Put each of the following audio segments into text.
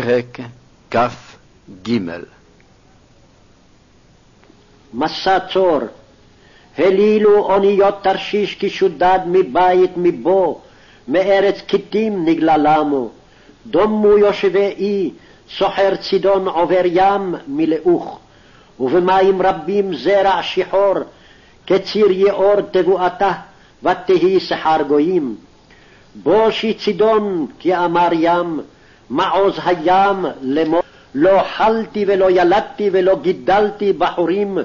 פרק כ"ג. מסע צור, הלילו אוניות תרשיש כשודד מבית מבו, מארץ כתים נגללמו. דומו יושבי אי, סוחר צידון עובר ים מלאוך, ובמים רבים זרע שחור, כציר יאור תבואתה, ותהי שכר גויים. בושי צידון, כי אמר ים, מעוז הים לאמור. לא חלתי ולא ילדתי ולא גידלתי בחורים,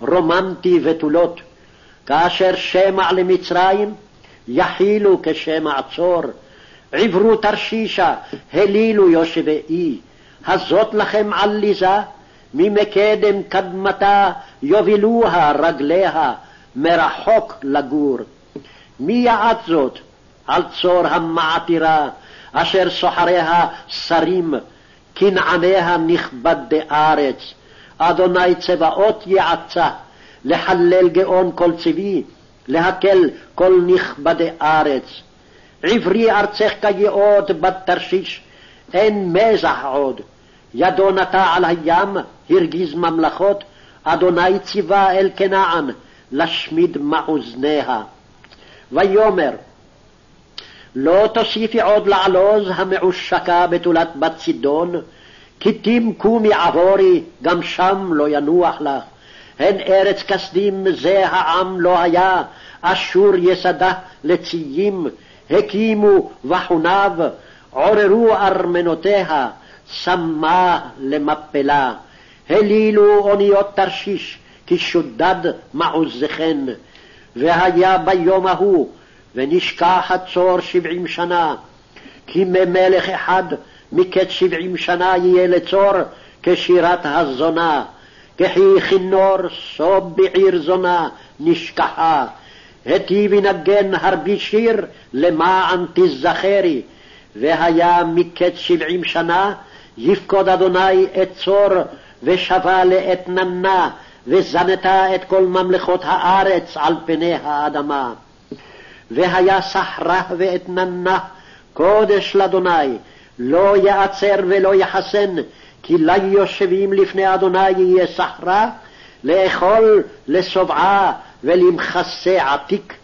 רוממתי ותולות. כאשר שמע למצרים, יחילו כשמע צור. עברו תרשישה, הלילו יושבי אי. הזאת לכם עליזה, ממקדם קדמתה יובילוה רגליה, מרחוק לגור. מי יעט זאת על צור המעתירה, אשר סוחריה שרים, כנעניה נכבדי ארץ. אדוני צבאות יעצה, לחלל גאון כל צבי, להקל כל נכבדי ארץ. עברי ארצך כיאות בת תרשיש, אין מזח עוד. ידו נטע על הים, הרגיז ממלכות, אדוני ציווה אל כנען, לשמיד מאוזניה. ויאמר, לא תוסיפי עוד לעלוז המעושקה בתולת בת צידון, כי תמקומי עבורי, גם שם לא ינוח לך. הן ארץ כסדים זה העם לא היה, אשור יסדה לציים, הקימו וחוניו, עוררו ארמנותיה, שמה למפלה. הלילו אוניות תרשיש, כי שודד מעוזכן. והיה ביום ההוא ונשכח הצור שבעים שנה, כי ממלך אחד מקץ שבעים שנה יהיה לצור כשירת הזונה, כחי כינור סוב בעיר זונה נשכחה, היטיב ינגן הרבי שיר למען תזכרי, והיה מקץ שבעים שנה יפקוד אדוני את צור ושבה לאתננה, וזנתה את כל ממלכות הארץ על פני האדמה. והיה סחרה ואתננה, קודש לאדוני, לא יעצר ולא יחסן, כי ליושבים לפני אדוני יהיה סחרה, לאכול לשובעה ולמכסה עתיק.